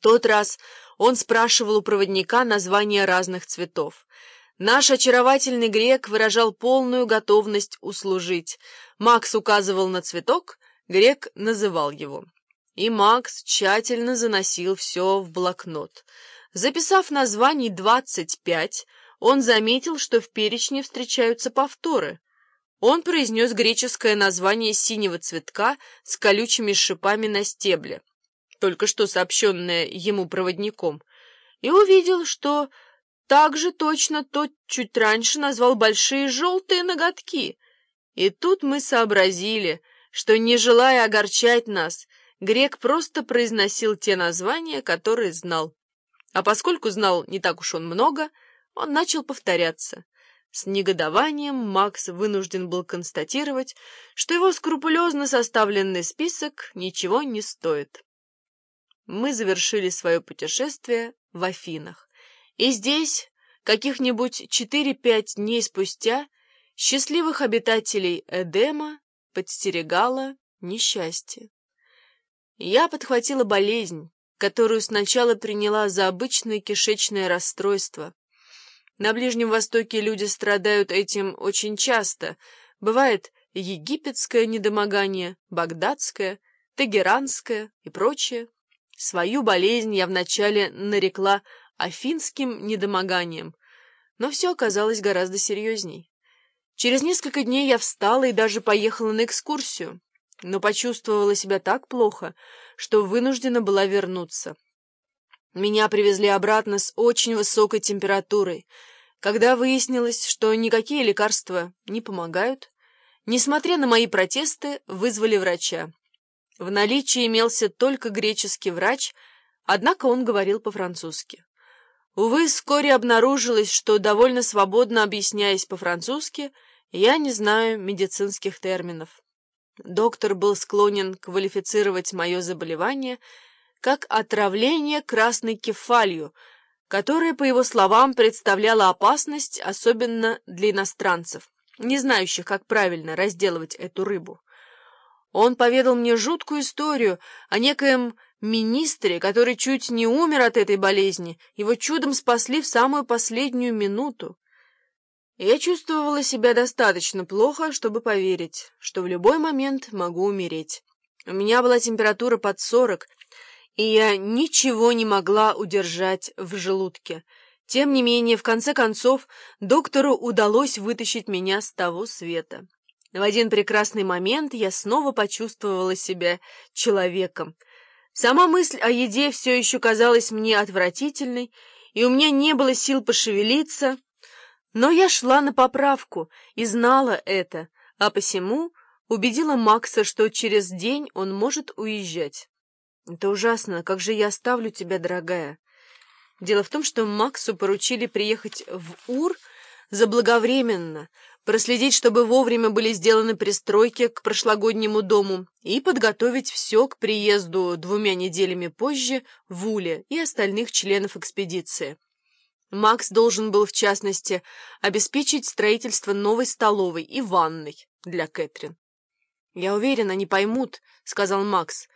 Тот раз он спрашивал у проводника названия разных цветов. Наш очаровательный грек выражал полную готовность услужить. Макс указывал на цветок, грек называл его. И Макс тщательно заносил все в блокнот. Записав названий двадцать пять, он заметил, что в перечне встречаются повторы. Он произнес греческое название синего цветка с колючими шипами на стебле только что сообщенное ему проводником, и увидел, что так же точно тот чуть раньше назвал большие желтые ноготки. И тут мы сообразили, что, не желая огорчать нас, грек просто произносил те названия, которые знал. А поскольку знал не так уж он много, он начал повторяться. С негодованием Макс вынужден был констатировать, что его скрупулезно составленный список ничего не стоит мы завершили свое путешествие в Афинах. И здесь, каких-нибудь четыре-пять дней спустя, счастливых обитателей Эдема подстерегало несчастье. Я подхватила болезнь, которую сначала приняла за обычное кишечное расстройство. На Ближнем Востоке люди страдают этим очень часто. Бывает египетское недомогание, багдадское, тегеранское и прочее. Свою болезнь я вначале нарекла афинским недомоганием, но все оказалось гораздо серьезней. Через несколько дней я встала и даже поехала на экскурсию, но почувствовала себя так плохо, что вынуждена была вернуться. Меня привезли обратно с очень высокой температурой. Когда выяснилось, что никакие лекарства не помогают, несмотря на мои протесты, вызвали врача. В наличии имелся только греческий врач, однако он говорил по-французски. Увы, вскоре обнаружилось, что, довольно свободно объясняясь по-французски, я не знаю медицинских терминов. Доктор был склонен квалифицировать мое заболевание как отравление красной кефалью, которое, по его словам, представляло опасность, особенно для иностранцев, не знающих, как правильно разделывать эту рыбу. Он поведал мне жуткую историю о некоем министре, который чуть не умер от этой болезни. Его чудом спасли в самую последнюю минуту. Я чувствовала себя достаточно плохо, чтобы поверить, что в любой момент могу умереть. У меня была температура под сорок, и я ничего не могла удержать в желудке. Тем не менее, в конце концов, доктору удалось вытащить меня с того света. В один прекрасный момент я снова почувствовала себя человеком. Сама мысль о еде все еще казалась мне отвратительной, и у меня не было сил пошевелиться, но я шла на поправку и знала это, а посему убедила Макса, что через день он может уезжать. Это ужасно, как же я оставлю тебя, дорогая. Дело в том, что Максу поручили приехать в Ур заблаговременно, проследить, чтобы вовремя были сделаны пристройки к прошлогоднему дому и подготовить все к приезду двумя неделями позже Вуле и остальных членов экспедиции. Макс должен был, в частности, обеспечить строительство новой столовой и ванной для Кэтрин. «Я уверен, они поймут», — сказал Макс,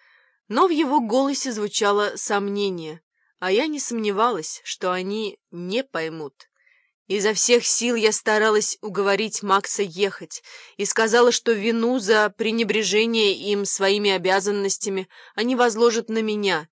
но в его голосе звучало сомнение, а я не сомневалась, что они не поймут. Изо всех сил я старалась уговорить Макса ехать и сказала, что вину за пренебрежение им своими обязанностями они возложат на меня.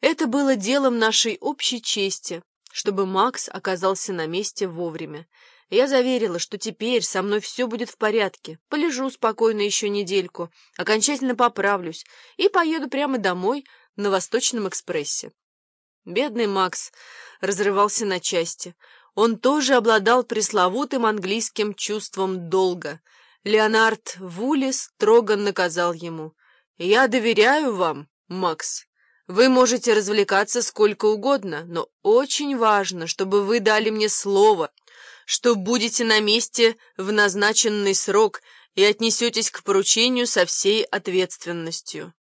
Это было делом нашей общей чести, чтобы Макс оказался на месте вовремя. Я заверила, что теперь со мной все будет в порядке, полежу спокойно еще недельку, окончательно поправлюсь и поеду прямо домой на Восточном экспрессе. Бедный Макс разрывался на части — он тоже обладал пресловутым английским чувством долга. Леонард Вулис строго наказал ему. «Я доверяю вам, Макс. Вы можете развлекаться сколько угодно, но очень важно, чтобы вы дали мне слово, что будете на месте в назначенный срок и отнесетесь к поручению со всей ответственностью».